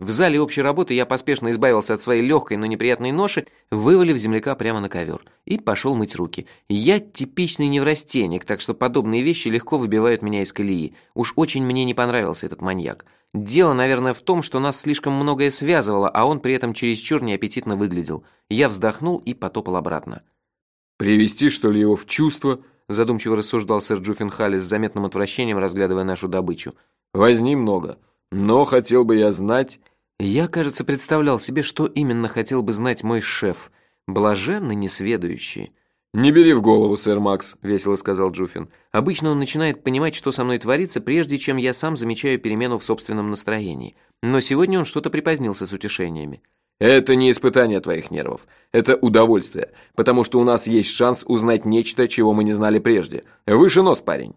В зале общей работы я поспешно избавился от своей легкой, но неприятной ноши, вывалив земляка прямо на ковер, и пошел мыть руки. Я типичный неврастенник, так что подобные вещи легко выбивают меня из колеи. Уж очень мне не понравился этот маньяк. Дело, наверное, в том, что нас слишком многое связывало, а он при этом чересчур неаппетитно выглядел. Я вздохнул и потопал обратно. «Привести, что ли, его в чувство?» задумчиво рассуждал сэр Джуффенхалли с заметным отвращением, разглядывая нашу добычу. «Возни много, но хотел бы я знать...» Я, кажется, представлял себе, что именно хотел бы знать мой шеф. Блаженный несведущий. «Не бери в голову, сэр Макс», — весело сказал Джуфин. «Обычно он начинает понимать, что со мной творится, прежде чем я сам замечаю перемену в собственном настроении. Но сегодня он что-то припозднился с утешениями». «Это не испытание твоих нервов. Это удовольствие, потому что у нас есть шанс узнать нечто, чего мы не знали прежде. Выше нос, парень».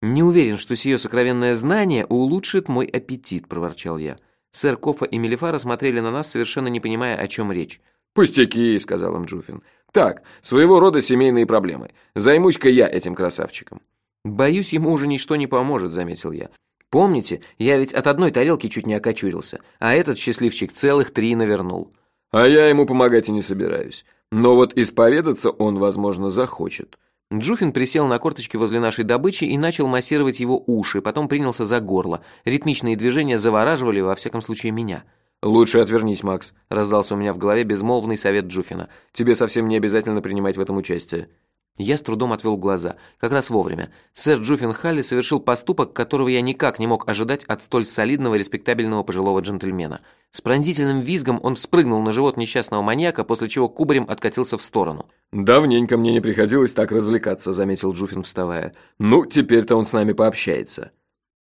«Не уверен, что сие сокровенное знание улучшит мой аппетит», — проворчал я. Сэр Кофа и Мелифара смотрели на нас, совершенно не понимая, о чем речь. «Пустяки», — сказал им Джуфин. «Так, своего рода семейные проблемы. Займусь-ка я этим красавчиком». «Боюсь, ему уже ничто не поможет», — заметил я. «Помните, я ведь от одной тарелки чуть не окочурился, а этот счастливчик целых три навернул». «А я ему помогать и не собираюсь. Но вот исповедаться он, возможно, захочет». Джуфин присел на корточки возле нашей добычи и начал массировать его уши, потом принялся за горло. Ритмичные движения завораживали, во всяком случае, меня. «Лучше отвернись, Макс», — раздался у меня в голове безмолвный совет Джуфина. «Тебе совсем не обязательно принимать в этом участие». Я с трудом отвел глаза. Как раз вовремя. Сэр Джуффин Халли совершил поступок, которого я никак не мог ожидать от столь солидного, респектабельного пожилого джентльмена. С пронзительным визгом он спрыгнул на живот несчастного маньяка, после чего кубарем откатился в сторону. «Давненько мне не приходилось так развлекаться», — заметил Джуффин, вставая. «Ну, теперь-то он с нами пообщается».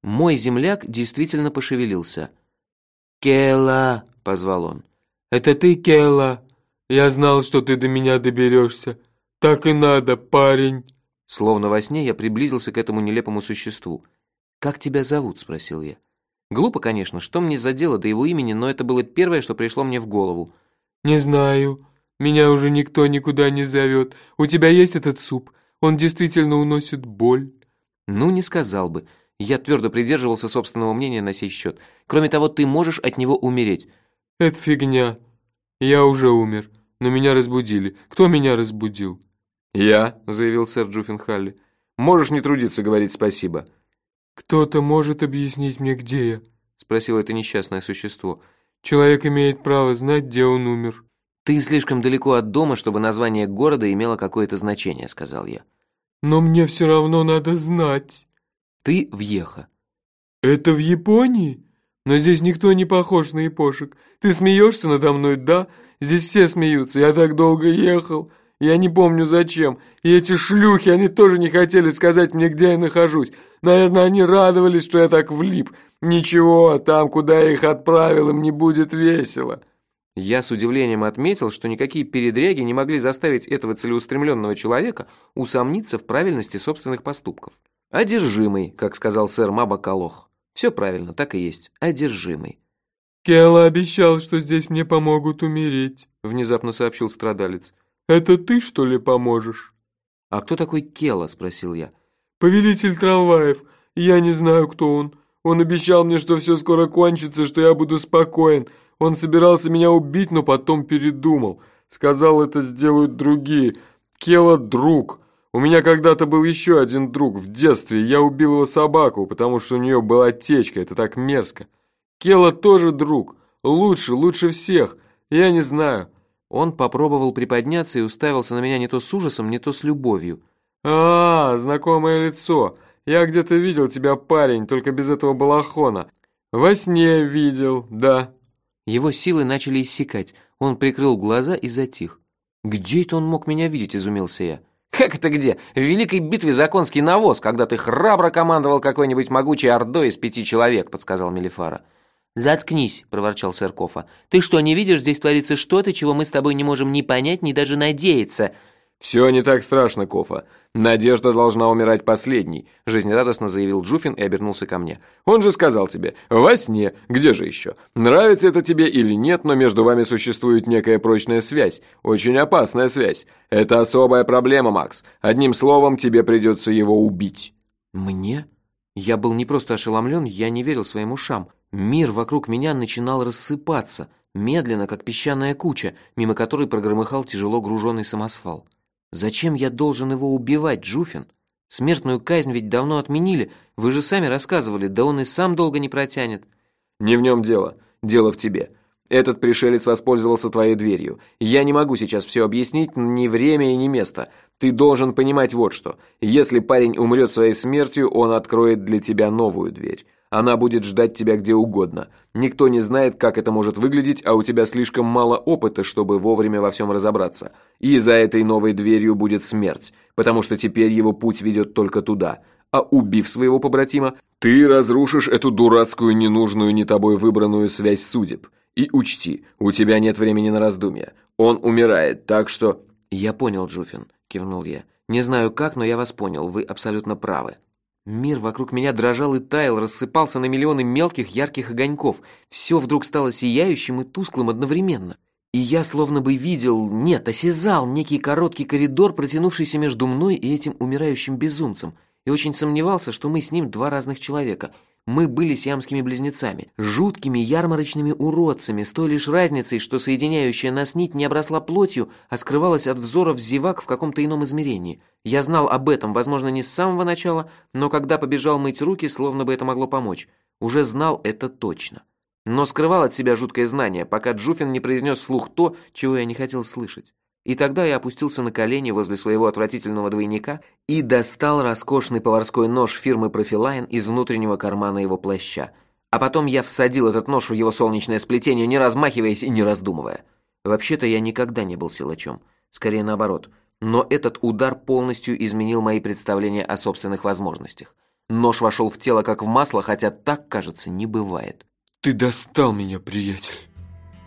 Мой земляк действительно пошевелился. «Кела!» — позвал он. «Это ты, Кела? Я знал, что ты до меня доберешься». «Так и надо, парень!» Словно во сне я приблизился к этому нелепому существу. «Как тебя зовут?» – спросил я. Глупо, конечно, что мне за дело до его имени, но это было первое, что пришло мне в голову. «Не знаю. Меня уже никто никуда не зовет. У тебя есть этот суп? Он действительно уносит боль?» «Ну, не сказал бы. Я твердо придерживался собственного мнения на сей счет. Кроме того, ты можешь от него умереть». «Это фигня. Я уже умер, но меня разбудили. Кто меня разбудил?» «Я», — заявил сэр Джуффенхалли. «Можешь не трудиться говорить спасибо». «Кто-то может объяснить мне, где я?» — спросило это несчастное существо. «Человек имеет право знать, где он умер». «Ты слишком далеко от дома, чтобы название города имело какое-то значение», — сказал я. «Но мне все равно надо знать». «Ты в Ехо». «Это в Японии? Но здесь никто не похож на япошек. Ты смеешься надо мной, да? Здесь все смеются. Я так долго ехал». Я не помню зачем. И эти шлюхи, они тоже не хотели сказать мне, где я нахожусь. Наверное, они радовались, что я так влип. Ничего, там, куда я их отправил, им не будет весело. Я с удивлением отметил, что никакие передряги не могли заставить этого целеустремленного человека усомниться в правильности собственных поступков. «Одержимый», как сказал сэр Маба Калох. Все правильно, так и есть. Одержимый. «Келла обещал, что здесь мне помогут умереть», — внезапно сообщил страдалец. Это ты, что ли, поможешь?» «А кто такой Кела?» – спросил я. «Повелитель трамваев. Я не знаю, кто он. Он обещал мне, что все скоро кончится, что я буду спокоен. Он собирался меня убить, но потом передумал. Сказал, это сделают другие. Кела – друг. У меня когда-то был еще один друг в детстве. Я убил его собаку, потому что у нее была течка. Это так мерзко. Кела тоже друг. Лучше, лучше всех. Я не знаю. Он попробовал приподняться и уставился на меня не то с ужасом, не то с любовью. «А, знакомое лицо. Я где-то видел тебя, парень, только без этого балахона. Во сне видел, да». Его силы начали иссякать. Он прикрыл глаза и затих. «Где это он мог меня видеть?» – изумился я. «Как это где? В великой битве за конский навоз, когда ты храбро командовал какой-нибудь могучей ордой из пяти человек», – подсказал Мелифара. «Заткнись», – проворчал сэр Кофа. «Ты что, не видишь, здесь творится что-то, чего мы с тобой не можем ни понять, ни даже надеяться?» «Все не так страшно, Кофа. Надежда должна умирать последней», – жизнерадостно заявил Джуфин и обернулся ко мне. «Он же сказал тебе, во сне, где же еще? Нравится это тебе или нет, но между вами существует некая прочная связь, очень опасная связь. Это особая проблема, Макс. Одним словом, тебе придется его убить». «Мне? Я был не просто ошеломлен, я не верил своим ушам. Мир вокруг меня начинал рассыпаться, медленно, как песчаная куча, мимо которой прогромыхал тяжело груженный самосвал. Зачем я должен его убивать, Джуфин? Смертную казнь ведь давно отменили. Вы же сами рассказывали, да он и сам долго не протянет. Не в нем дело. Дело в тебе. Этот пришелец воспользовался твоей дверью. Я не могу сейчас все объяснить, ни время и ни место. Ты должен понимать вот что. Если парень умрет своей смертью, он откроет для тебя новую дверь. Она будет ждать тебя где угодно. Никто не знает, как это может выглядеть, а у тебя слишком мало опыта, чтобы вовремя во всем разобраться. И за этой новой дверью будет смерть, потому что теперь его путь ведет только туда. А убив своего побратима, ты разрушишь эту дурацкую, ненужную, не тобой выбранную связь судеб. И учти, у тебя нет времени на раздумья. Он умирает, так что... Я понял, Джуфин, кивнул я. Не знаю как, но я вас понял, вы абсолютно правы. Мир вокруг меня дрожал и таял, рассыпался на миллионы мелких ярких огоньков. Все вдруг стало сияющим и тусклым одновременно. И я словно бы видел, нет, осязал некий короткий коридор, протянувшийся между мной и этим умирающим безумцем, и очень сомневался, что мы с ним два разных человека — мы были сиамскими близнецами, жуткими ярмарочными уродцами, с той лишь разницей, что соединяющая нас нить не обросла плотью, а скрывалась от взоров зевак в каком-то ином измерении. Я знал об этом, возможно, не с самого начала, но когда побежал мыть руки, словно бы это могло помочь. Уже знал это точно. Но скрывал от себя жуткое знание, пока Джуфин не произнес вслух то, чего я не хотел слышать. И тогда я опустился на колени возле своего отвратительного двойника и достал роскошный поварской нож фирмы Профилайн из внутреннего кармана его плаща. А потом я всадил этот нож в его солнечное сплетение, не размахиваясь и не раздумывая. Вообще-то я никогда не был силачом. Скорее наоборот. Но этот удар полностью изменил мои представления о собственных возможностях. Нож вошел в тело как в масло, хотя так, кажется, не бывает. «Ты достал меня, приятель!»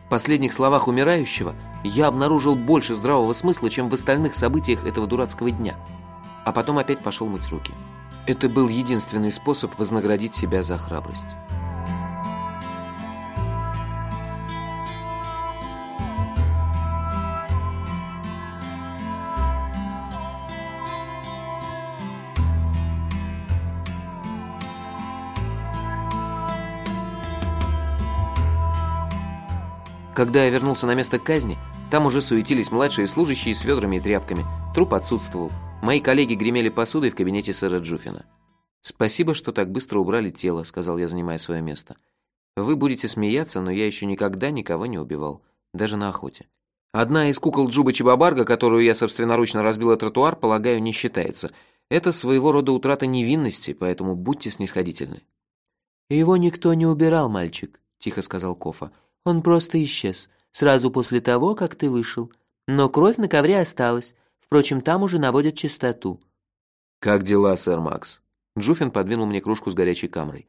В последних словах умирающего я обнаружил больше здравого смысла, чем в остальных событиях этого дурацкого дня. А потом опять пошел мыть руки. Это был единственный способ вознаградить себя за храбрость. Когда я вернулся на место казни, там уже суетились младшие служащие с ведрами и тряпками. Труп отсутствовал. Мои коллеги гремели посудой в кабинете сэра Джуфина. «Спасибо, что так быстро убрали тело», — сказал я, занимая свое место. «Вы будете смеяться, но я еще никогда никого не убивал, даже на охоте. Одна из кукол Джуба Чебабарга, которую я собственноручно разбил о тротуар, полагаю, не считается. Это своего рода утрата невинности, поэтому будьте снисходительны». «Его никто не убирал, мальчик», — тихо сказал Кофа. Он просто исчез, сразу после того, как ты вышел. Но кровь на ковре осталась. Впрочем, там уже наводят чистоту». «Как дела, сэр Макс?» Джуфин подвинул мне кружку с горячей камрой.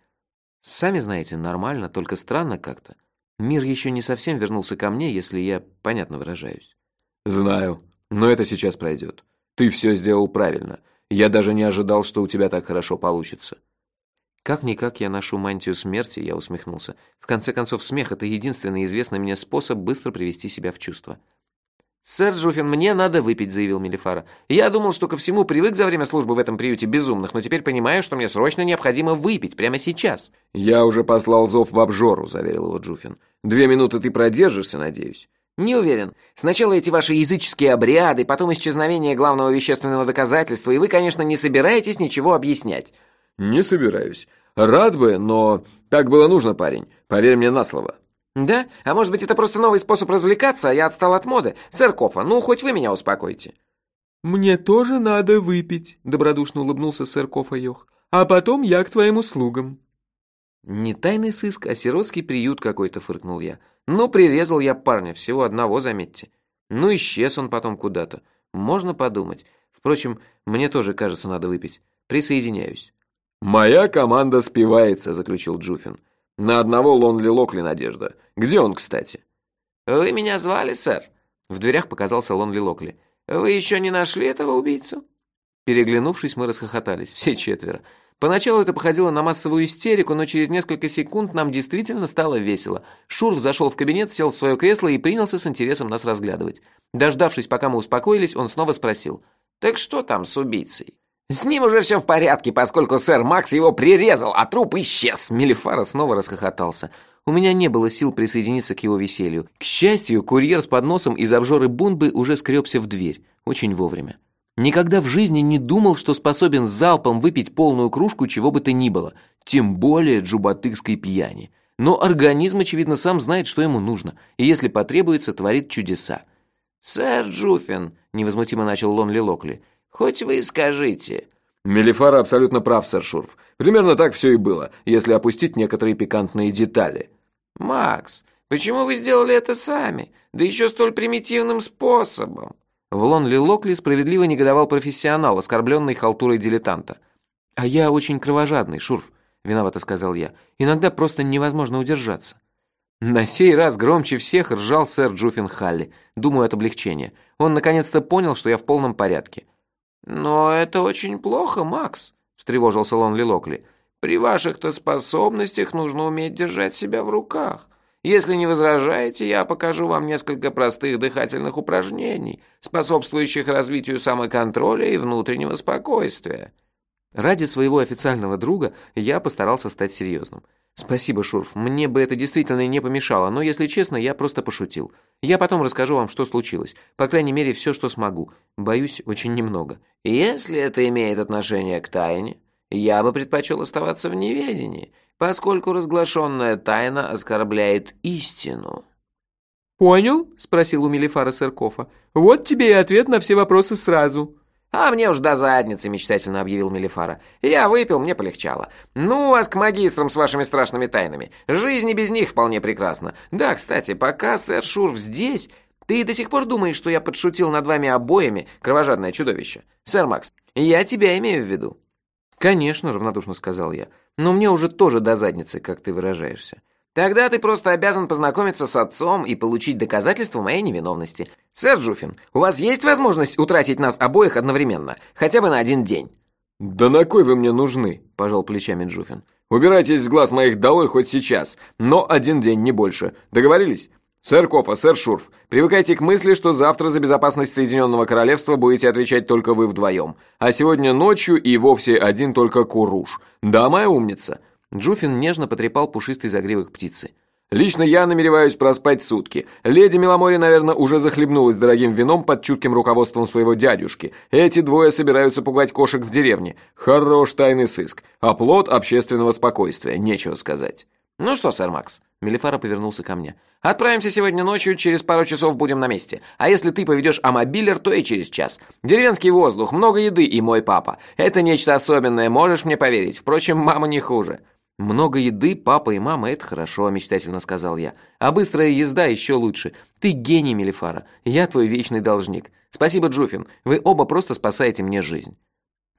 «Сами знаете, нормально, только странно как-то. Мир еще не совсем вернулся ко мне, если я понятно выражаюсь». «Знаю, но это сейчас пройдет. Ты все сделал правильно. Я даже не ожидал, что у тебя так хорошо получится». Как-никак я ношу мантию смерти, я усмехнулся. В конце концов, смех – это единственный известный мне способ быстро привести себя в чувство. «Сэр Джуфин, мне надо выпить», – заявил Мелифара. «Я думал, что ко всему привык за время службы в этом приюте безумных, но теперь понимаю, что мне срочно необходимо выпить прямо сейчас». «Я уже послал зов в обжору», – заверил его Джуфин. «Две минуты ты продержишься, надеюсь?» «Не уверен. Сначала эти ваши языческие обряды, потом исчезновение главного вещественного доказательства, и вы, конечно, не собираетесь ничего объяснять». «Не собираюсь. Рад бы, но так было нужно, парень. Поверь мне на слово». «Да? А может быть, это просто новый способ развлекаться, а я отстал от моды? Сэр Кофа, ну, хоть вы меня успокоите». «Мне тоже надо выпить», — добродушно улыбнулся сэр Кофа Йох. «А потом я к твоим услугам». «Не тайный сыск, а сиротский приют какой-то», — фыркнул я. «Ну, прирезал я парня, всего одного, заметьте. Ну, исчез он потом куда-то. Можно подумать. Впрочем, мне тоже, кажется, надо выпить. Присоединяюсь». «Моя команда спивается», — заключил Джуфин. «На одного Лонли Локли надежда. Где он, кстати?» «Вы меня звали, сэр?» В дверях показался Лонли Локли. «Вы еще не нашли этого убийцу?» Переглянувшись, мы расхохотались, все четверо. Поначалу это походило на массовую истерику, но через несколько секунд нам действительно стало весело. Шурф зашел в кабинет, сел в свое кресло и принялся с интересом нас разглядывать. Дождавшись, пока мы успокоились, он снова спросил. «Так что там с убийцей?» «С ним уже все в порядке, поскольку сэр Макс его прирезал, а труп исчез!» Мелифара снова расхохотался. У меня не было сил присоединиться к его веселью. К счастью, курьер с подносом из обжоры Бунбы уже скребся в дверь. Очень вовремя. Никогда в жизни не думал, что способен залпом выпить полную кружку чего бы то ни было, тем более джубатыкской пьяни. Но организм, очевидно, сам знает, что ему нужно, и если потребуется, творит чудеса. «Сэр Джуфин», — невозмутимо начал Лонли Локли, — «хоть вы и скажите». Мелифара абсолютно прав, сэр Шурф. Примерно так все и было, если опустить некоторые пикантные детали. «Макс, почему вы сделали это сами? Да еще столь примитивным способом!» В Лонли Локли справедливо негодовал профессионал, оскорбленный халтурой дилетанта. «А я очень кровожадный, Шурф», — виновато сказал я. «Иногда просто невозможно удержаться». На сей раз громче всех ржал сэр Джуффин Халли, думаю, от облегчения. Он наконец-то понял, что я в полном порядке. «Но это очень плохо, Макс», — встревожился Лонли Локли. При ваших-то способностях нужно уметь держать себя в руках. Если не возражаете, я покажу вам несколько простых дыхательных упражнений, способствующих развитию самоконтроля и внутреннего спокойствия». Ради своего официального друга я постарался стать серьезным. «Спасибо, Шурф, мне бы это действительно не помешало, но, если честно, я просто пошутил. Я потом расскажу вам, что случилось. По крайней мере, все, что смогу. Боюсь, очень немного». «Если это имеет отношение к тайне, я бы предпочел оставаться в неведении, поскольку разглашенная тайна оскорбляет истину». «Понял?» – спросил у Мелифара Сыркофа. «Вот тебе и ответ на все вопросы сразу». «А мне уж до задницы», — мечтательно объявил Мелифара. «Я выпил, мне полегчало. Ну вас к магистрам с вашими страшными тайнами. Жизнь и без них вполне прекрасна. Да, кстати, пока сэр Шурф здесь, ты до сих пор думаешь, что я подшутил над вами обоими, кровожадное чудовище? Сэр Макс, я тебя имею в виду». «Конечно», — равнодушно сказал я. «Но мне уже тоже до задницы, как ты выражаешься». «Тогда ты просто обязан познакомиться с отцом и получить доказательство моей невиновности. Сэр Джуфин, у вас есть возможность утратить нас обоих одновременно, хотя бы на один день?» «Да на кой вы мне нужны?» – пожал плечами Джуфин. «Убирайтесь с глаз моих долой хоть сейчас, но один день, не больше. Договорились? «Сэр Кофа, сэр Шурф, привыкайте к мысли, что завтра за безопасность Соединенного Королевства будете отвечать только вы вдвоем, а сегодня ночью и вовсе один только Куруш. Да, моя умница?» Джуфин нежно потрепал пушистый загривок птицы. «Лично я намереваюсь проспать сутки. Леди Меломори, наверное, уже захлебнулась дорогим вином под чутким руководством своего дядюшки. Эти двое собираются пугать кошек в деревне. Хорош тайный сыск. Оплот общественного спокойствия, нечего сказать». «Ну что, сэр Макс?» Мелифара повернулся ко мне. «Отправимся сегодня ночью, через пару часов будем на месте. А если ты поведешь амобилер, то и через час. Деревенский воздух, много еды и мой папа. Это нечто особенное, можешь мне поверить. Впрочем, мама не хуже». «Много еды, папа и мама – это хорошо», – мечтательно сказал я. «А быстрая езда еще лучше. Ты гений, Мелифара. Я твой вечный должник. Спасибо, Джуфин. Вы оба просто спасаете мне жизнь».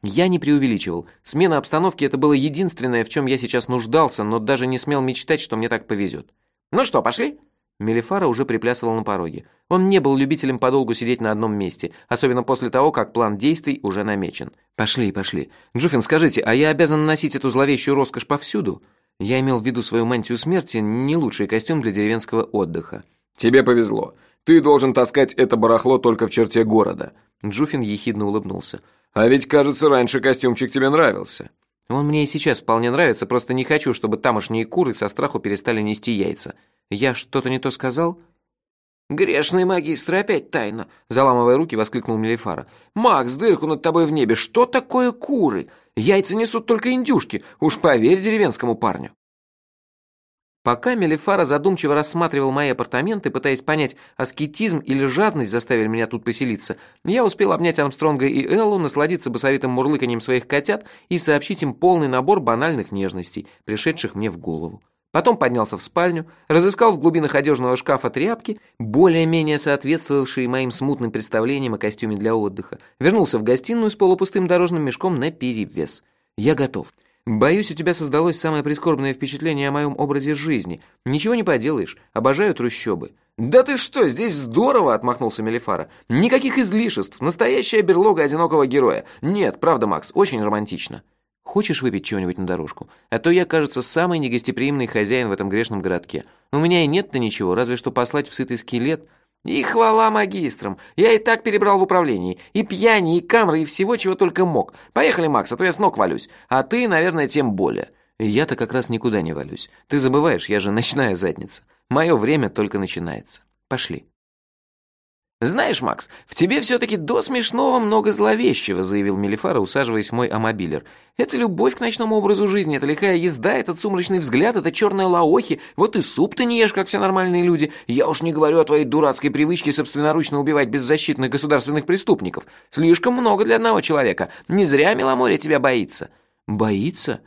Я не преувеличивал. Смена обстановки – это было единственное, в чем я сейчас нуждался, но даже не смел мечтать, что мне так повезет. «Ну что, пошли?» Мелифара уже приплясывал на пороге. Он не был любителем подолгу сидеть на одном месте, особенно после того, как план действий уже намечен. «Пошли, пошли. Джуфин, скажите, а я обязан носить эту зловещую роскошь повсюду?» Я имел в виду свою мантию смерти, не лучший костюм для деревенского отдыха. «Тебе повезло. Ты должен таскать это барахло только в черте города». Джуфин ехидно улыбнулся. А ведь, кажется, раньше костюмчик тебе нравился. Он мне и сейчас вполне нравится, просто не хочу, чтобы тамошние куры со страху перестали нести яйца. Я что-то не то сказал?» «Грешный магистр, опять тайна!» Заламывая руки, воскликнул Мелифара. «Макс, дырку над тобой в небе! Что такое куры? Яйца несут только индюшки! Уж поверь деревенскому парню!» Пока Мелифара задумчиво рассматривал мои апартаменты, пытаясь понять, аскетизм или жадность заставили меня тут поселиться, я успел обнять Армстронга и Эллу, насладиться басовитым мурлыканьем своих котят и сообщить им полный набор банальных нежностей, пришедших мне в голову. Потом поднялся в спальню, разыскал в глубинах одежного шкафа тряпки, более-менее соответствовавшие моим смутным представлениям о костюме для отдыха, вернулся в гостиную с полупустым дорожным мешком на перевес. Я готов. Боюсь, у тебя создалось самое прискорбное впечатление о моем образе жизни. Ничего не поделаешь, обожаю трущобы». «Да ты что, здесь здорово!» – отмахнулся Мелифара. «Никаких излишеств, настоящая берлога одинокого героя. Нет, правда, Макс, очень романтично». «Хочешь выпить чего-нибудь на дорожку? А то я, кажется, самый негостеприимный хозяин в этом грешном городке. У меня и нет-то ничего, разве что послать в сытый скелет. И хвала магистрам. Я и так перебрал в управлении. И пьяни, и камры, и всего, чего только мог. Поехали, Макс, а то я с ног валюсь. А ты, наверное, тем более. Я-то как раз никуда не валюсь. Ты забываешь, я же ночная задница. Мое время только начинается. Пошли. «Знаешь, Макс, в тебе все-таки до смешного много зловещего», заявил Мелифара, усаживаясь в мой амобилер. «Это любовь к ночному образу жизни, это лихая езда, этот сумрачный взгляд, это черные лаохи. Вот и суп ты не ешь, как все нормальные люди. Я уж не говорю о твоей дурацкой привычке собственноручно убивать беззащитных государственных преступников. Слишком много для одного человека. Не зря Меломорье тебя боится». «Боится?»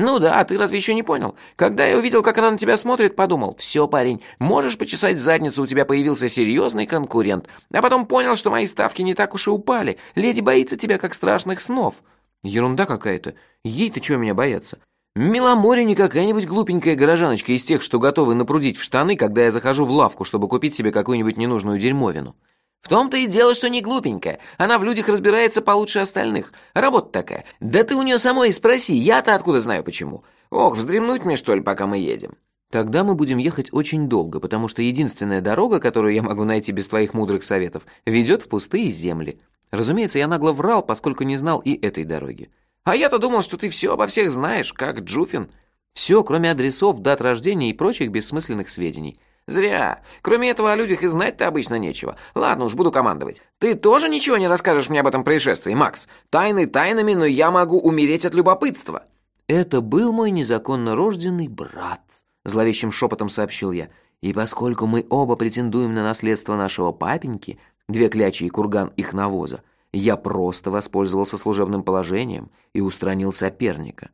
«Ну да, ты разве еще не понял? Когда я увидел, как она на тебя смотрит, подумал, все, парень, можешь почесать задницу, у тебя появился серьезный конкурент. А потом понял, что мои ставки не так уж и упали. Леди боится тебя, как страшных снов». «Ерунда какая-то. Ей-то чего меня бояться?» Миломоре не какая-нибудь глупенькая горожаночка из тех, что готовы напрудить в штаны, когда я захожу в лавку, чтобы купить себе какую-нибудь ненужную дерьмовину. В том-то и дело, что не глупенькая. Она в людях разбирается получше остальных. Работа такая. Да ты у нее самой и спроси, я-то откуда знаю почему. Ох, вздремнуть мне, что ли, пока мы едем? Тогда мы будем ехать очень долго, потому что единственная дорога, которую я могу найти без твоих мудрых советов, ведет в пустые земли. Разумеется, я нагло врал, поскольку не знал и этой дороги. А я-то думал, что ты все обо всех знаешь, как Джуфин. Все, кроме адресов, дат рождения и прочих бессмысленных сведений. «Зря. Кроме этого, о людях и знать-то обычно нечего. Ладно уж, буду командовать. Ты тоже ничего не расскажешь мне об этом происшествии, Макс? Тайны тайнами, но я могу умереть от любопытства». «Это был мой незаконно рожденный брат», — зловещим шепотом сообщил я. «И поскольку мы оба претендуем на наследство нашего папеньки, две клячи и курган их навоза, я просто воспользовался служебным положением и устранил соперника».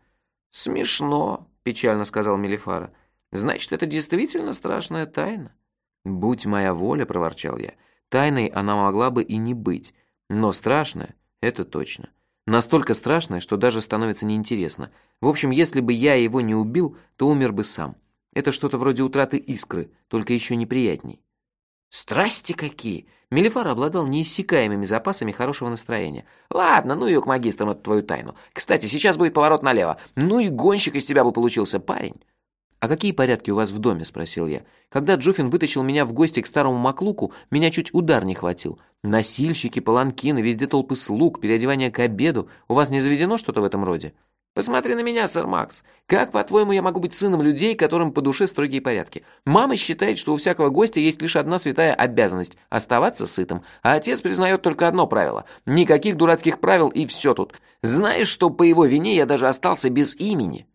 «Смешно», — печально сказал Мелифара. Значит, это действительно страшная тайна. Будь моя воля, проворчал я. Тайной она могла бы и не быть, но страшная это точно. Настолько страшная, что даже становится неинтересно. В общем, если бы я его не убил, то умер бы сам. Это что-то вроде утраты искры, только еще неприятней. Страсти какие! Мелифар обладал неиссякаемыми запасами хорошего настроения. Ладно, ну и к магистрам эту твою тайну. Кстати, сейчас будет поворот налево. Ну и гонщик из тебя бы получился парень. «А какие порядки у вас в доме?» – спросил я. Когда Джуфин вытащил меня в гости к старому Маклуку, меня чуть удар не хватил. Носильщики, паланкины, везде толпы слуг, переодевание к обеду. У вас не заведено что-то в этом роде? Посмотри на меня, сэр Макс. Как, по-твоему, я могу быть сыном людей, которым по душе строгие порядки? Мама считает, что у всякого гостя есть лишь одна святая обязанность – оставаться сытым. А отец признает только одно правило – никаких дурацких правил и все тут. Знаешь, что по его вине я даже остался без имени?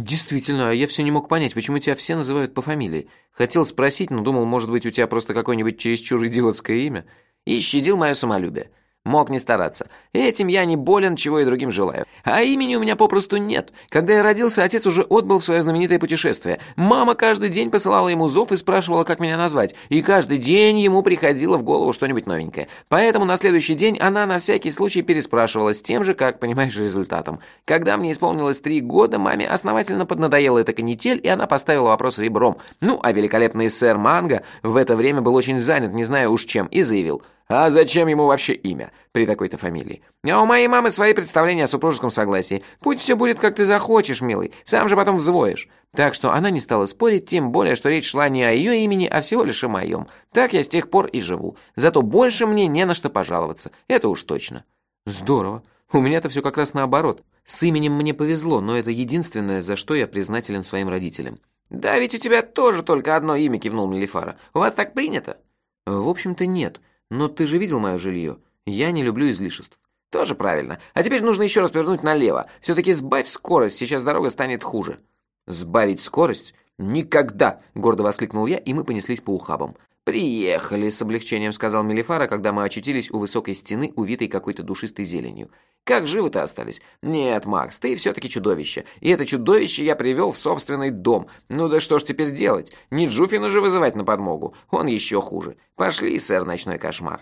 «Действительно, а я все не мог понять, почему тебя все называют по фамилии. Хотел спросить, но думал, может быть, у тебя просто какое-нибудь чересчур идиотское имя». И щадил мое самолюбие. Мог не стараться. Этим я не болен, чего и другим желаю. А имени у меня попросту нет. Когда я родился, отец уже отбыл в свое знаменитое путешествие. Мама каждый день посылала ему зов и спрашивала, как меня назвать. И каждый день ему приходило в голову что-нибудь новенькое. Поэтому на следующий день она на всякий случай переспрашивала с тем же, как, понимаешь, результатом. Когда мне исполнилось три года, маме основательно поднадоела эта канитель, и она поставила вопрос ребром. Ну, а великолепный сэр Манго в это время был очень занят, не знаю уж чем, и заявил – а зачем ему вообще имя при такой-то фамилии? А у моей мамы свои представления о супружеском согласии. Пусть все будет, как ты захочешь, милый. Сам же потом взвоишь. Так что она не стала спорить, тем более, что речь шла не о ее имени, а всего лишь о моем. Так я с тех пор и живу. Зато больше мне не на что пожаловаться. Это уж точно. Здорово. У меня-то все как раз наоборот. С именем мне повезло, но это единственное, за что я признателен своим родителям. «Да ведь у тебя тоже только одно имя», — кивнул Мелифара. «У вас так принято?» «В общем-то, нет. Но ты же видел мое жилье. Я не люблю излишеств. Тоже правильно. А теперь нужно еще раз повернуть налево. Все-таки сбавь скорость, сейчас дорога станет хуже. Сбавить скорость? Никогда! Гордо воскликнул я, и мы понеслись по ухабам. «Приехали», — с облегчением сказал Мелифара, когда мы очутились у высокой стены, увитой какой-то душистой зеленью. «Как живы-то остались?» «Нет, Макс, ты все-таки чудовище. И это чудовище я привел в собственный дом. Ну да что ж теперь делать? Не Джуфина же вызывать на подмогу. Он еще хуже. Пошли, сэр, ночной кошмар».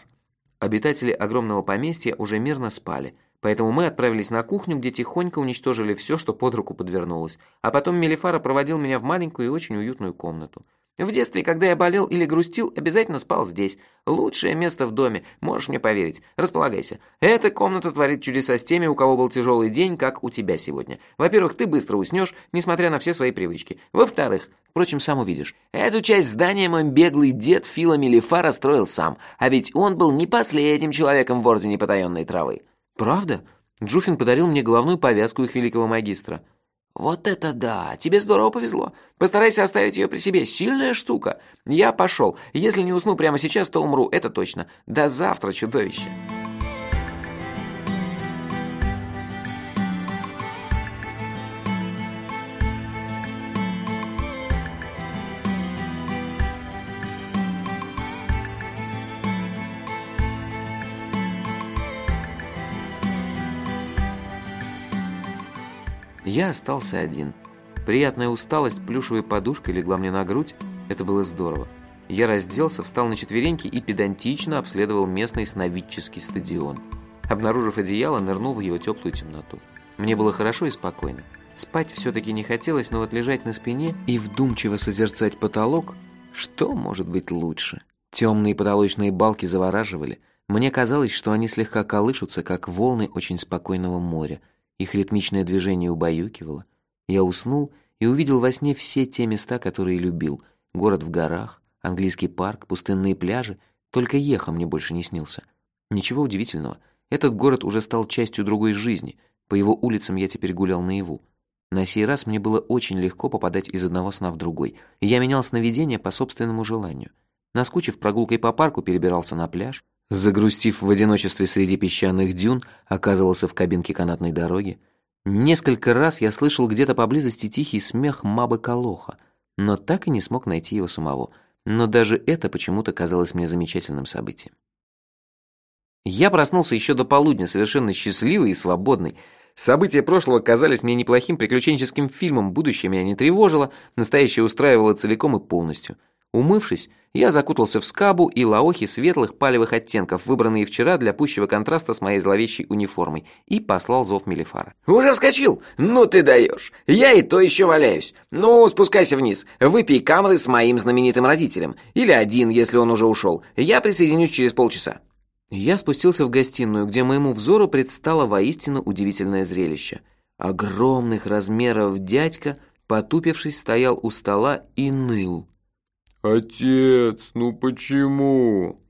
Обитатели огромного поместья уже мирно спали, поэтому мы отправились на кухню, где тихонько уничтожили все, что под руку подвернулось, а потом Мелифара проводил меня в маленькую и очень уютную комнату. В детстве, когда я болел или грустил, обязательно спал здесь. Лучшее место в доме, можешь мне поверить. Располагайся. Эта комната творит чудеса с теми, у кого был тяжелый день, как у тебя сегодня. Во-первых, ты быстро уснешь, несмотря на все свои привычки. Во-вторых, впрочем, сам увидишь. Эту часть здания мой беглый дед Фила Мелифара строил сам. А ведь он был не последним человеком в Ордене Потаенной Травы. Правда? Джуфин подарил мне головную повязку их великого магистра. «Вот это да! Тебе здорово повезло. Постарайся оставить ее при себе. Сильная штука. Я пошел. Если не усну прямо сейчас, то умру. Это точно. До завтра, чудовище!» Я остался один. Приятная усталость плюшевой подушкой легла мне на грудь. Это было здорово. Я разделся, встал на четвереньки и педантично обследовал местный сновидческий стадион. Обнаружив одеяло, нырнул в его теплую темноту. Мне было хорошо и спокойно. Спать все-таки не хотелось, но вот лежать на спине и вдумчиво созерцать потолок, что может быть лучше? Темные потолочные балки завораживали. Мне казалось, что они слегка колышутся, как волны очень спокойного моря – их ритмичное движение убаюкивало. Я уснул и увидел во сне все те места, которые любил. Город в горах, английский парк, пустынные пляжи. Только Еха мне больше не снился. Ничего удивительного. Этот город уже стал частью другой жизни. По его улицам я теперь гулял наяву. На сей раз мне было очень легко попадать из одного сна в другой. И я менял сновидения по собственному желанию. Наскучив прогулкой по парку, перебирался на пляж. Загрустив в одиночестве среди песчаных дюн, оказывался в кабинке канатной дороги. Несколько раз я слышал где-то поблизости тихий смех Мабы Колоха, но так и не смог найти его самого. Но даже это почему-то казалось мне замечательным событием. Я проснулся еще до полудня, совершенно счастливый и свободный. События прошлого казались мне неплохим приключенческим фильмом, будущее меня не тревожило, настоящее устраивало целиком и полностью – Умывшись, я закутался в скабу и лаохи светлых палевых оттенков, выбранные вчера для пущего контраста с моей зловещей униформой, и послал зов Мелифара. «Уже вскочил? Ну ты даешь! Я и то еще валяюсь. Ну, спускайся вниз, выпей камры с моим знаменитым родителем. Или один, если он уже ушел. Я присоединюсь через полчаса». Я спустился в гостиную, где моему взору предстало воистину удивительное зрелище. Огромных размеров дядька, потупившись, стоял у стола и ныл. «Отец, ну почему?»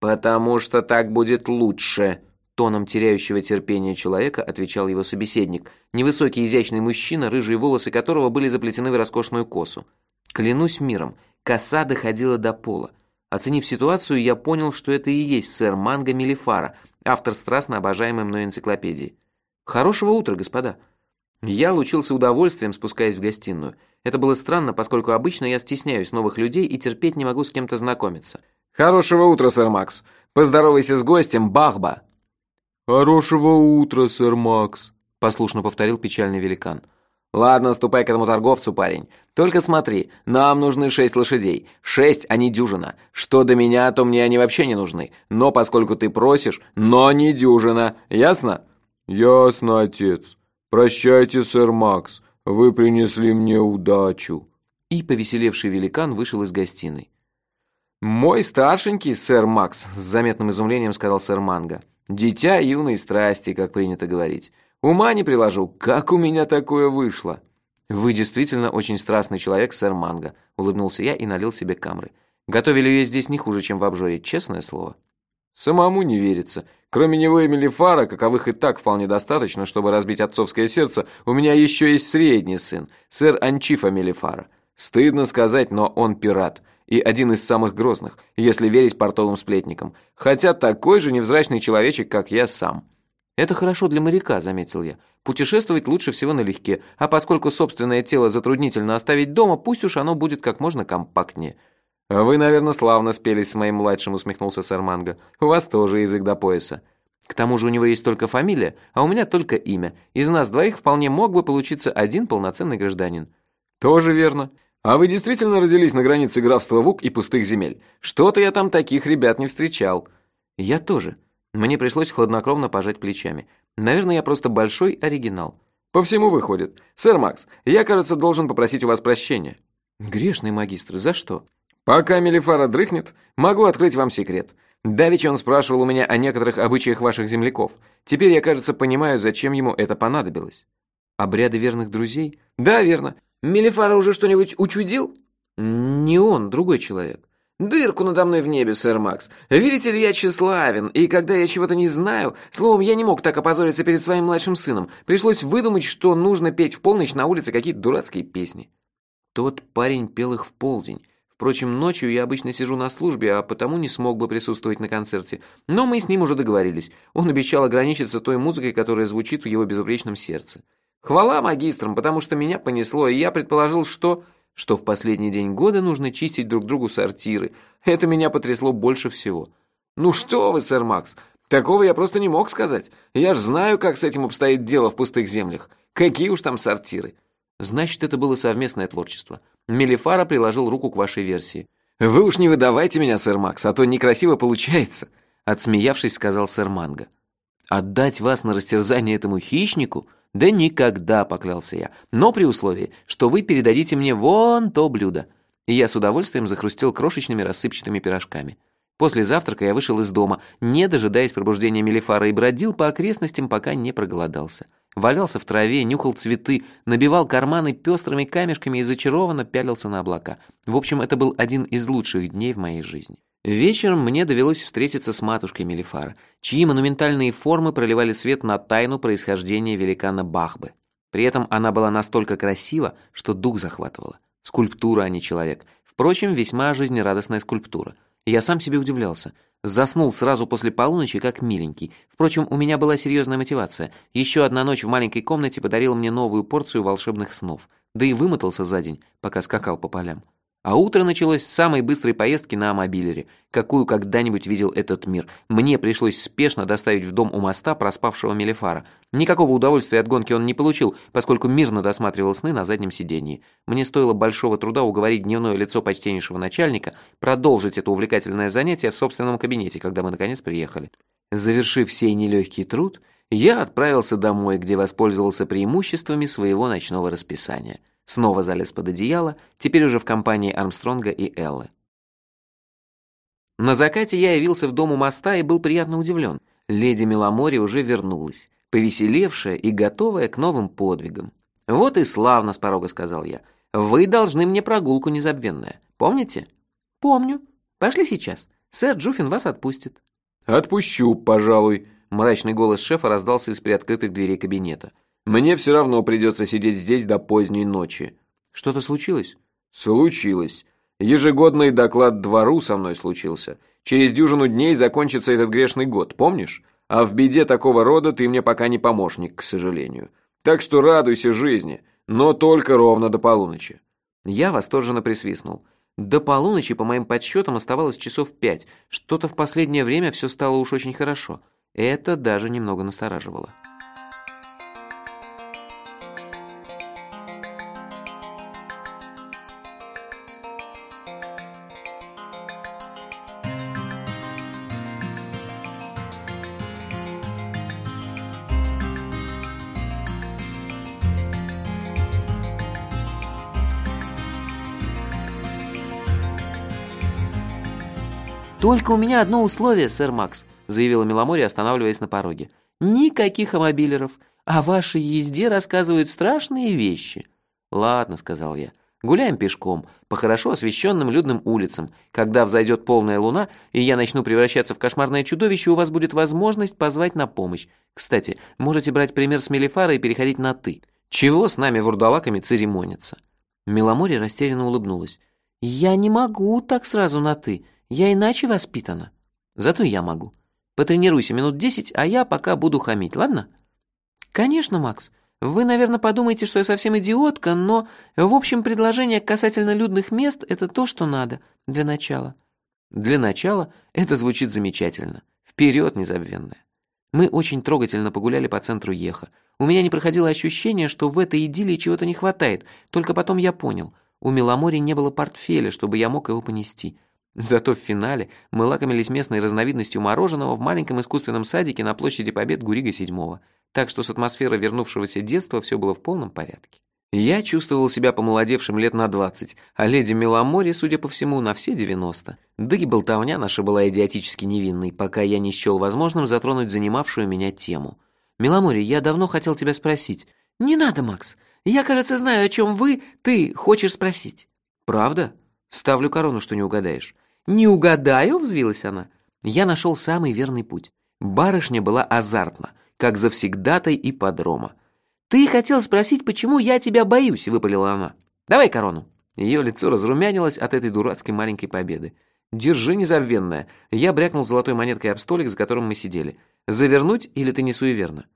«Потому что так будет лучше», — тоном теряющего терпения человека отвечал его собеседник, невысокий изящный мужчина, рыжие волосы которого были заплетены в роскошную косу. Клянусь миром, коса доходила до пола. Оценив ситуацию, я понял, что это и есть сэр Манго Мелифара, автор страстно обожаемой мной энциклопедии. «Хорошего утра, господа!» Я лучился удовольствием, спускаясь в гостиную. Это было странно, поскольку обычно я стесняюсь новых людей и терпеть не могу с кем-то знакомиться. «Хорошего утра, сэр Макс! Поздоровайся с гостем, Бахба!» «Хорошего утра, сэр Макс!» – послушно повторил печальный великан. «Ладно, ступай к этому торговцу, парень. Только смотри, нам нужны шесть лошадей. Шесть, а не дюжина. Что до меня, то мне они вообще не нужны. Но поскольку ты просишь, но не дюжина. Ясно?» «Ясно, отец. Прощайте, сэр Макс. Вы принесли мне удачу». И повеселевший великан вышел из гостиной. «Мой старшенький, сэр Макс», — с заметным изумлением сказал сэр Манго. «Дитя юной страсти, как принято говорить. Ума не приложу, как у меня такое вышло». «Вы действительно очень страстный человек, сэр Манго», — улыбнулся я и налил себе камры. «Готовили ее здесь не хуже, чем в обжоре, честное слово». Самому не верится. Кроме него и Мелифара, каковых и так вполне достаточно, чтобы разбить отцовское сердце, у меня еще есть средний сын, сэр Анчифа Мелифара. Стыдно сказать, но он пират. И один из самых грозных, если верить портовым сплетникам. Хотя такой же невзрачный человечек, как я сам. «Это хорошо для моряка», — заметил я. «Путешествовать лучше всего налегке, а поскольку собственное тело затруднительно оставить дома, пусть уж оно будет как можно компактнее». «Вы, наверное, славно спелись с моим младшим», — усмехнулся сэр Манго. «У вас тоже язык до пояса». «К тому же у него есть только фамилия, а у меня только имя. Из нас двоих вполне мог бы получиться один полноценный гражданин». «Тоже верно. А вы действительно родились на границе графства Вук и пустых земель? Что-то я там таких ребят не встречал». «Я тоже». Мне пришлось хладнокровно пожать плечами. Наверное, я просто большой оригинал. «По всему выходит. Сэр Макс, я, кажется, должен попросить у вас прощения». Грешный магистр, за что? Пока Мелифара дрыхнет, могу открыть вам секрет. Давеча он спрашивал у меня о некоторых обычаях ваших земляков. Теперь я, кажется, понимаю, зачем ему это понадобилось. Обряды верных друзей? Да, верно. Мелифара уже что-нибудь учудил? Не он, другой человек. Дырку надо мной в небе, сэр Макс. Видите ли, я тщеславен, и когда я чего-то не знаю, словом, я не мог так опозориться перед своим младшим сыном. Пришлось выдумать, что нужно петь в полночь на улице какие-то дурацкие песни. Тот парень пел их в полдень. Впрочем, ночью я обычно сижу на службе, а потому не смог бы присутствовать на концерте. Но мы с ним уже договорились. Он обещал ограничиться той музыкой, которая звучит в его безупречном сердце. Хвала магистрам, потому что меня понесло, и я предположил, что что в последний день года нужно чистить друг другу сортиры. Это меня потрясло больше всего. Ну что вы, сэр Макс, такого я просто не мог сказать. Я ж знаю, как с этим обстоит дело в пустых землях. Какие уж там сортиры. Значит, это было совместное творчество. Мелифара приложил руку к вашей версии. Вы уж не выдавайте меня, сэр Макс, а то некрасиво получается, отсмеявшись, сказал сэр Манго. Отдать вас на растерзание этому хищнику? «Да никогда», — поклялся я, «но при условии, что вы передадите мне вон то блюдо». И я с удовольствием захрустел крошечными рассыпчатыми пирожками. После завтрака я вышел из дома, не дожидаясь пробуждения Мелифара, и бродил по окрестностям, пока не проголодался. Валялся в траве, нюхал цветы, набивал карманы пестрыми камешками и зачарованно пялился на облака. В общем, это был один из лучших дней в моей жизни. Вечером мне довелось встретиться с матушкой Мелифара, чьи монументальные формы проливали свет на тайну происхождения великана Бахбы. При этом она была настолько красива, что дух захватывала. Скульптура, а не человек. Впрочем, весьма жизнерадостная скульптура. Я сам себе удивлялся. Заснул сразу после полуночи, как миленький. Впрочем, у меня была серьезная мотивация. Еще одна ночь в маленькой комнате подарила мне новую порцию волшебных снов. Да и вымотался за день, пока скакал по полям. А утро началось с самой быстрой поездки на мобилере, какую когда-нибудь видел этот мир. Мне пришлось спешно доставить в дом у моста проспавшего Мелифара. Никакого удовольствия от гонки он не получил, поскольку мирно досматривал сны на заднем сидении. Мне стоило большого труда уговорить дневное лицо почтеннейшего начальника продолжить это увлекательное занятие в собственном кабинете, когда мы наконец приехали. Завершив сей нелегкий труд, я отправился домой, где воспользовался преимуществами своего ночного расписания – Снова залез под одеяло, теперь уже в компании Армстронга и Эллы. На закате я явился в дом у моста и был приятно удивлен. Леди Меломори уже вернулась, повеселевшая и готовая к новым подвигам. «Вот и славно», — с порога сказал я. «Вы должны мне прогулку незабвенная. Помните?» «Помню. Пошли сейчас. Сэр Джуфин вас отпустит». «Отпущу, пожалуй», — мрачный голос шефа раздался из приоткрытых дверей кабинета. Мне все равно придется сидеть здесь до поздней ночи. Что-то случилось? Случилось. Ежегодный доклад двору со мной случился. Через дюжину дней закончится этот грешный год, помнишь? А в беде такого рода ты мне пока не помощник, к сожалению. Так что радуйся жизни, но только ровно до полуночи. Я восторженно присвистнул. До полуночи, по моим подсчетам, оставалось часов пять. Что-то в последнее время все стало уж очень хорошо. Это даже немного настораживало. «Только у меня одно условие, сэр Макс», заявила Меломори, останавливаясь на пороге. «Никаких амобилеров. О вашей езде рассказывают страшные вещи». «Ладно», — сказал я. «Гуляем пешком, по хорошо освещенным людным улицам. Когда взойдет полная луна, и я начну превращаться в кошмарное чудовище, у вас будет возможность позвать на помощь. Кстати, можете брать пример с Мелифара и переходить на «ты». Чего с нами вурдалаками церемониться?» Меломори растерянно улыбнулась. «Я не могу так сразу на «ты». Я иначе воспитана. Зато я могу. Потренируйся минут десять, а я пока буду хамить, ладно? Конечно, Макс. Вы, наверное, подумаете, что я совсем идиотка, но, в общем, предложение касательно людных мест – это то, что надо для начала. Для начала это звучит замечательно. Вперед, незабвенная. Мы очень трогательно погуляли по центру Еха. У меня не проходило ощущение, что в этой идиллии чего-то не хватает. Только потом я понял. У Меломори не было портфеля, чтобы я мог его понести. Зато в финале мы лакомились местной разновидностью мороженого в маленьком искусственном садике на площади Побед Гурига седьмого, так что с атмосферой вернувшегося детства все было в полном порядке. Я чувствовал себя помолодевшим лет на двадцать, а леди Меломори, судя по всему, на все девяносто. Да и болтовня наша была идиотически невинной, пока я не счел возможным затронуть занимавшую меня тему. «Меломори, я давно хотел тебя спросить». «Не надо, Макс. Я, кажется, знаю, о чем вы, ты, хочешь спросить». «Правда? Ставлю корону, что не угадаешь». «Не угадаю?» — взвилась она. Я нашел самый верный путь. Барышня была азартна, как завсегдатай ипподрома. «Ты хотел спросить, почему я тебя боюсь?» — выпалила она. «Давай корону». Ее лицо разрумянилось от этой дурацкой маленькой победы. «Держи, незабвенная». Я брякнул золотой монеткой об столик, за которым мы сидели. «Завернуть или ты не суеверна?»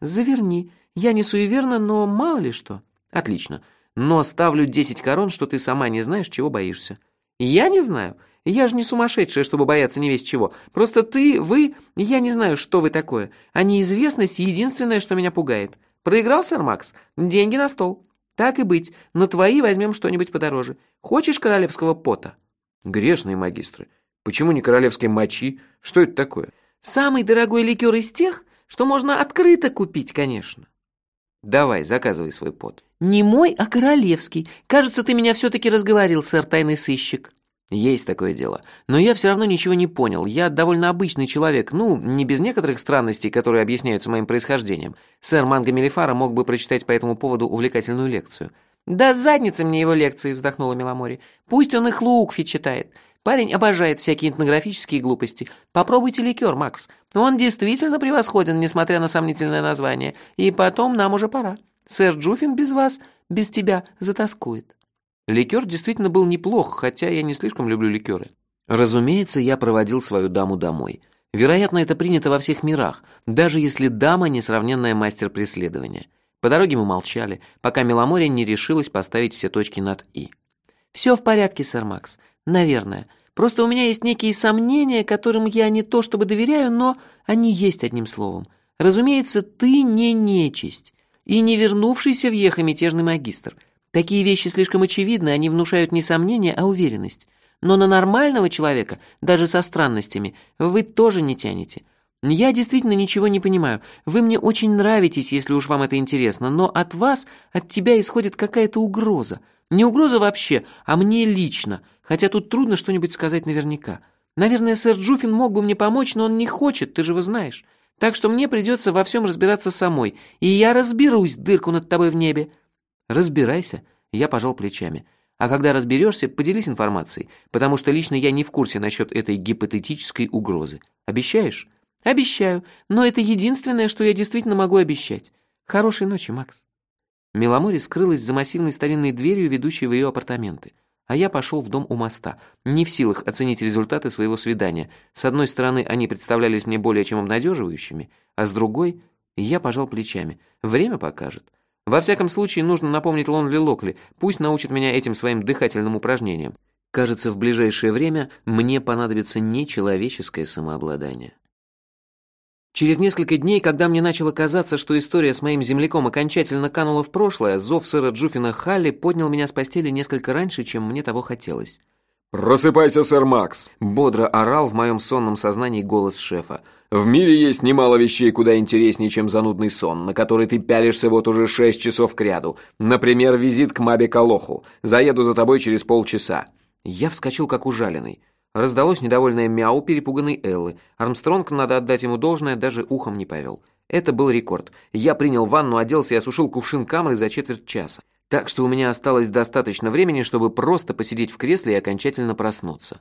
«Заверни. Я не суеверна, но мало ли что». «Отлично. Но ставлю десять корон, что ты сама не знаешь, чего боишься». «Я не знаю. Я же не сумасшедшая, чтобы бояться не весь чего. Просто ты, вы, я не знаю, что вы такое. А неизвестность — единственное, что меня пугает. Проиграл, сэр Макс? Деньги на стол. Так и быть, на твои возьмем что-нибудь подороже. Хочешь королевского пота?» «Грешные магистры. Почему не королевской мочи? Что это такое?» «Самый дорогой ликер из тех, что можно открыто купить, конечно». «Давай, заказывай свой пот». «Не мой, а королевский. Кажется, ты меня все-таки разговорил, сэр тайный сыщик». Есть такое дело. Но я все равно ничего не понял. Я довольно обычный человек, ну, не без некоторых странностей, которые объясняются моим происхождением. Сэр Манго Мелифара мог бы прочитать по этому поводу увлекательную лекцию. «Да задница мне его лекции», — вздохнула Меломори. «Пусть он их Лукфи читает. Парень обожает всякие этнографические глупости. Попробуйте ликер, Макс. Он действительно превосходен, несмотря на сомнительное название. И потом нам уже пора. Сэр Джуфин без вас, без тебя затаскует». Ликер действительно был неплох, хотя я не слишком люблю ликеры. Разумеется, я проводил свою даму домой. Вероятно, это принято во всех мирах, даже если дама – несравненная мастер преследования. По дороге мы молчали, пока Меломорья не решилась поставить все точки над «и». «Все в порядке, сэр Макс. Наверное. Просто у меня есть некие сомнения, которым я не то чтобы доверяю, но они есть одним словом. Разумеется, ты не нечисть и не вернувшийся в Еха мятежный магистр – Такие вещи слишком очевидны, они внушают не сомнение, а уверенность. Но на нормального человека, даже со странностями, вы тоже не тянете. Я действительно ничего не понимаю. Вы мне очень нравитесь, если уж вам это интересно, но от вас, от тебя исходит какая-то угроза. Не угроза вообще, а мне лично, хотя тут трудно что-нибудь сказать наверняка. Наверное, сэр Джуфин мог бы мне помочь, но он не хочет, ты же его знаешь. Так что мне придется во всем разбираться самой, и я разберусь, дырку над тобой в небе. Разбирайся, я пожал плечами. А когда разберешься, поделись информацией, потому что лично я не в курсе насчет этой гипотетической угрозы. Обещаешь? Обещаю, но это единственное, что я действительно могу обещать. Хорошей ночи, Макс. Меломори скрылась за массивной старинной дверью, ведущей в ее апартаменты. А я пошел в дом у моста, не в силах оценить результаты своего свидания. С одной стороны, они представлялись мне более чем обнадеживающими, а с другой, я пожал плечами. Время покажет. Во всяком случае, нужно напомнить Лонли Локли, пусть научит меня этим своим дыхательным упражнениям. Кажется, в ближайшее время мне понадобится нечеловеческое самообладание. Через несколько дней, когда мне начало казаться, что история с моим земляком окончательно канула в прошлое, зов сэра Джуфина Халли поднял меня с постели несколько раньше, чем мне того хотелось. «Просыпайся, сэр Макс!» — бодро орал в моем сонном сознании голос шефа. В мире есть немало вещей куда интереснее, чем занудный сон, на который ты пялишься вот уже шесть часов кряду. Например, визит к Мабе Калоху. Заеду за тобой через полчаса». Я вскочил как ужаленный. Раздалось недовольное мяу перепуганной Эллы. Армстронг, надо отдать ему должное, даже ухом не повел. Это был рекорд. Я принял ванну, оделся и осушил кувшин камры за четверть часа. Так что у меня осталось достаточно времени, чтобы просто посидеть в кресле и окончательно проснуться.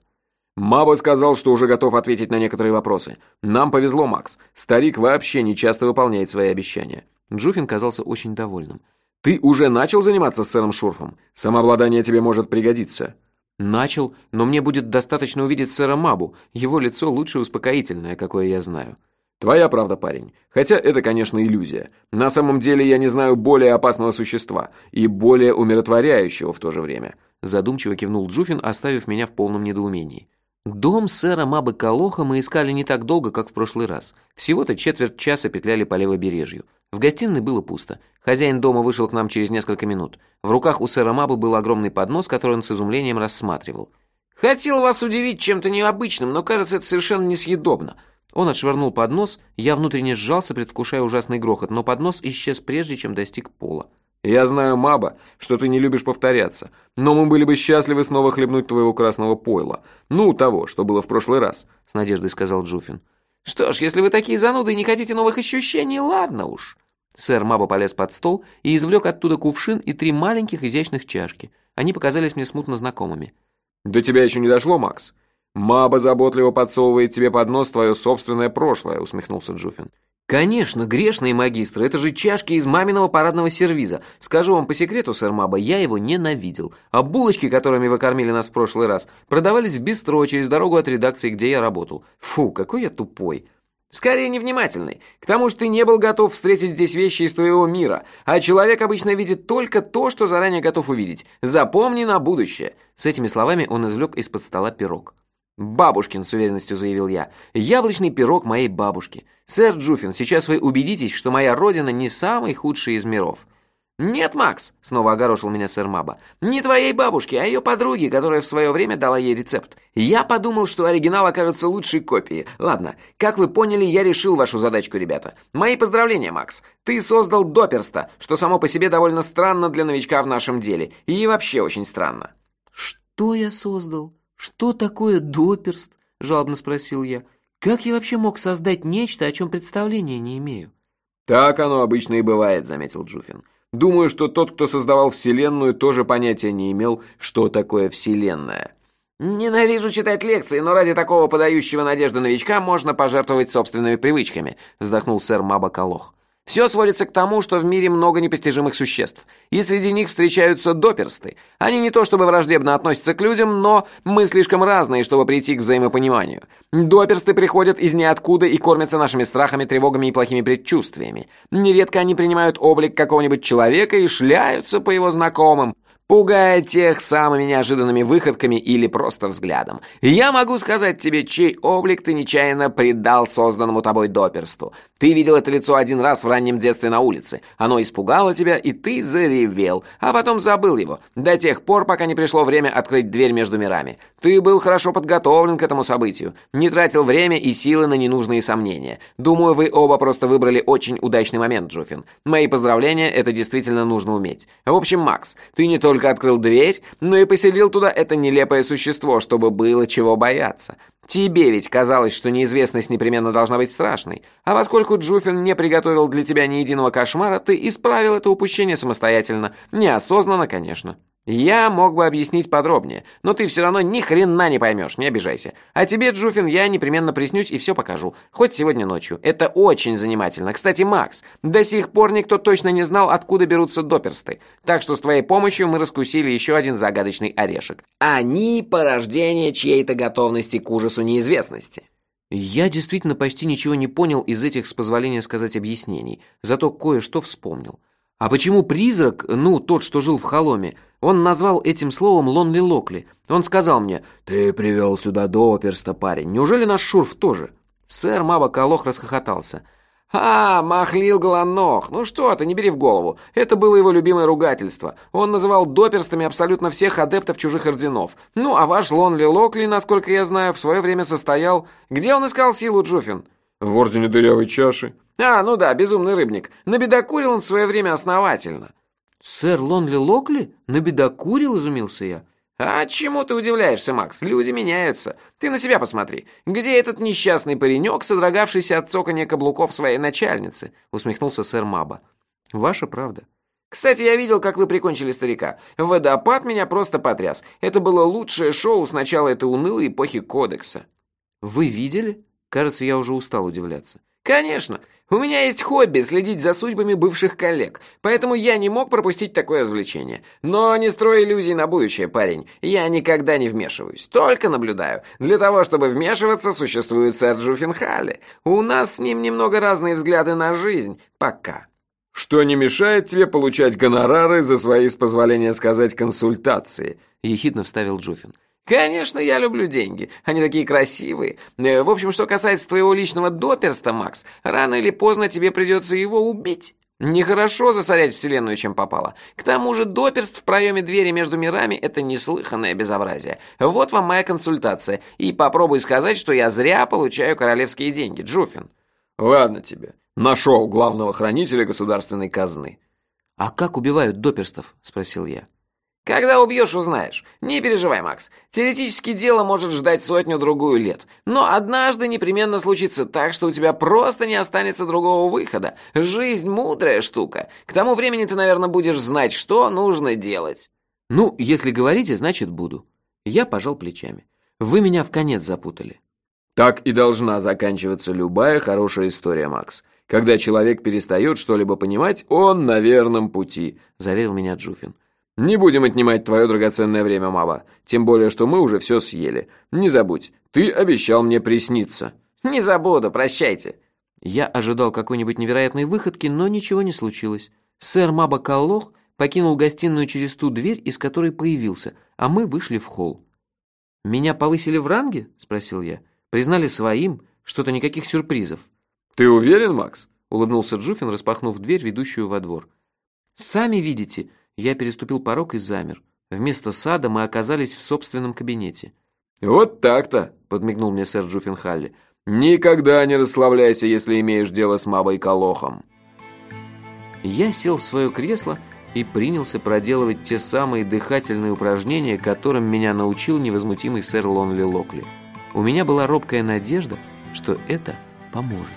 Маба сказал, что уже готов ответить на некоторые вопросы. Нам повезло, Макс. Старик вообще не часто выполняет свои обещания. Джуфин казался очень довольным. Ты уже начал заниматься с сэром Шурфом? Самообладание тебе может пригодиться. Начал, но мне будет достаточно увидеть сэра Мабу. Его лицо лучше успокоительное, какое я знаю. Твоя правда, парень. Хотя это, конечно, иллюзия. На самом деле я не знаю более опасного существа и более умиротворяющего в то же время. Задумчиво кивнул Джуфин, оставив меня в полном недоумении. Дом сэра Мабы Колоха мы искали не так долго, как в прошлый раз. Всего-то четверть часа петляли по левобережью. В гостиной было пусто. Хозяин дома вышел к нам через несколько минут. В руках у сэра Мабы был огромный поднос, который он с изумлением рассматривал. «Хотел вас удивить чем-то необычным, но, кажется, это совершенно несъедобно». Он отшвырнул поднос, я внутренне сжался, предвкушая ужасный грохот, но поднос исчез прежде, чем достиг пола. Я знаю, Маба, что ты не любишь повторяться, но мы были бы счастливы снова хлебнуть твоего красного пойла. Ну, того, что было в прошлый раз», — с надеждой сказал Джуфин. «Что ж, если вы такие зануды и не хотите новых ощущений, ладно уж». Сэр Маба полез под стол и извлек оттуда кувшин и три маленьких изящных чашки. Они показались мне смутно знакомыми. «До тебя еще не дошло, Макс? Маба заботливо подсовывает тебе под нос твое собственное прошлое», — усмехнулся Джуфин. «Конечно, грешные магистры, это же чашки из маминого парадного сервиза. Скажу вам по секрету, сэр Маба, я его ненавидел. А булочки, которыми вы кормили нас в прошлый раз, продавались в бистро через дорогу от редакции, где я работал. Фу, какой я тупой!» Скорее невнимательный. К тому же ты не был готов встретить здесь вещи из твоего мира, а человек обычно видит только то, что заранее готов увидеть. Запомни на будущее. С этими словами он извлек из-под стола пирог. «Бабушкин», — с уверенностью заявил я. «Яблочный пирог моей бабушки. Сэр Джуфин, сейчас вы убедитесь, что моя родина не самый худший из миров. «Нет, Макс», — снова огорошил меня сэр Маба, «не твоей бабушки, а ее подруги, которая в свое время дала ей рецепт. Я подумал, что оригинал окажется лучшей копией. Ладно, как вы поняли, я решил вашу задачку, ребята. Мои поздравления, Макс. Ты создал доперста, что само по себе довольно странно для новичка в нашем деле. И вообще очень странно». «Что я создал? Что такое доперст?» — жалобно спросил я. «Как я вообще мог создать нечто, о чем представления не имею?» «Так оно обычно и бывает», — заметил Джуфин. Думаю, что тот, кто создавал Вселенную, тоже понятия не имел, что такое Вселенная. «Ненавижу читать лекции, но ради такого подающего надежды новичка можно пожертвовать собственными привычками», вздохнул сэр Маба Калох. Все сводится к тому, что в мире много непостижимых существ, и среди них встречаются доперсты. Они не то чтобы враждебно относятся к людям, но мы слишком разные, чтобы прийти к взаимопониманию. Доперсты приходят из ниоткуда и кормятся нашими страхами, тревогами и плохими предчувствиями. Нередко они принимают облик какого-нибудь человека и шляются по его знакомым, пугая тех самыми неожиданными выходками или просто взглядом. Я могу сказать тебе, чей облик ты нечаянно придал созданному тобой доперсту. Ты видел это лицо один раз в раннем детстве на улице. Оно испугало тебя, и ты заревел, а потом забыл его, до тех пор, пока не пришло время открыть дверь между мирами. Ты был хорошо подготовлен к этому событию, не тратил время и силы на ненужные сомнения. Думаю, вы оба просто выбрали очень удачный момент, Джуфин. Мои поздравления, это действительно нужно уметь. В общем, Макс, ты не только только открыл дверь, но и поселил туда это нелепое существо, чтобы было чего бояться. Тебе ведь казалось, что неизвестность непременно должна быть страшной. А поскольку Джуфин не приготовил для тебя ни единого кошмара, ты исправил это упущение самостоятельно. Неосознанно, конечно. Я мог бы объяснить подробнее, но ты все равно ни хрена не поймешь, не обижайся. А тебе, Джуфин, я непременно приснюсь и все покажу. Хоть сегодня ночью. Это очень занимательно. Кстати, Макс, до сих пор никто точно не знал, откуда берутся доперсты. Так что с твоей помощью мы раскусили еще один загадочный орешек. Они – порождение чьей-то готовности к ужасу неизвестности. Я действительно почти ничего не понял из этих, с позволения сказать, объяснений. Зато кое-что вспомнил. А почему призрак, ну, тот, что жил в холоме, он назвал этим словом Лонли Локли? Он сказал мне, «Ты привел сюда доперста, парень. Неужели наш Шурф тоже?» Сэр Маба Колох расхохотался. «А, махлил голонох! Ну что ты, не бери в голову. Это было его любимое ругательство. Он называл доперстами абсолютно всех адептов чужих орденов. Ну, а ваш Лонли Локли, насколько я знаю, в свое время состоял... Где он искал силу, Джуфин?» «В Ордене Дырявой Чаши». А, ну да, безумный рыбник. Набедокурил он в свое время основательно. Сэр Лонли Локли? Набедокурил, изумился я. А чему ты удивляешься, Макс? Люди меняются. Ты на себя посмотри. Где этот несчастный паренек, содрогавшийся от цоканья каблуков своей начальницы? Усмехнулся сэр Маба. Ваша правда. Кстати, я видел, как вы прикончили старика. Водопад меня просто потряс. Это было лучшее шоу с начала этой унылой эпохи Кодекса. Вы видели? Кажется, я уже устал удивляться. Конечно. У меня есть хобби следить за судьбами бывших коллег, поэтому я не мог пропустить такое развлечение. Но не строй иллюзий на будущее, парень. Я никогда не вмешиваюсь, только наблюдаю. Для того, чтобы вмешиваться, существует сэр Джуффенхалли. У нас с ним немного разные взгляды на жизнь. Пока. Что не мешает тебе получать гонорары за свои, с позволения сказать, консультации? Ехидно вставил Джуфин. «Конечно, я люблю деньги. Они такие красивые. Э, в общем, что касается твоего личного доперста, Макс, рано или поздно тебе придется его убить. Нехорошо засорять вселенную, чем попало. К тому же доперст в проеме двери между мирами – это неслыханное безобразие. Вот вам моя консультация. И попробуй сказать, что я зря получаю королевские деньги, Джуфин». «Ладно тебе. Нашел главного хранителя государственной казны». «А как убивают доперстов?» – спросил я. Когда убьешь, узнаешь. Не переживай, Макс. Теоретически дело может ждать сотню-другую лет. Но однажды непременно случится так, что у тебя просто не останется другого выхода. Жизнь мудрая штука. К тому времени ты, наверное, будешь знать, что нужно делать. Ну, если говорите, значит буду. Я пожал плечами. Вы меня в конец запутали. Так и должна заканчиваться любая хорошая история, Макс. Когда человек перестает что-либо понимать, он на верном пути, заверил меня Джуфин. «Не будем отнимать твое драгоценное время, Маба. Тем более, что мы уже все съели. Не забудь, ты обещал мне присниться». «Не забуду, прощайте». Я ожидал какой-нибудь невероятной выходки, но ничего не случилось. Сэр Маба Каллох покинул гостиную через ту дверь, из которой появился, а мы вышли в холл. «Меня повысили в ранге?» – спросил я. «Признали своим? Что-то никаких сюрпризов». «Ты уверен, Макс?» – улыбнулся Джуфин, распахнув дверь, ведущую во двор. «Сами видите, я переступил порог и замер. Вместо сада мы оказались в собственном кабинете. «Вот так-то», — подмигнул мне сэр Джуффенхалли. «Никогда не расслабляйся, если имеешь дело с Мабой Колохом». Я сел в свое кресло и принялся проделывать те самые дыхательные упражнения, которым меня научил невозмутимый сэр Лонли Локли. У меня была робкая надежда, что это поможет.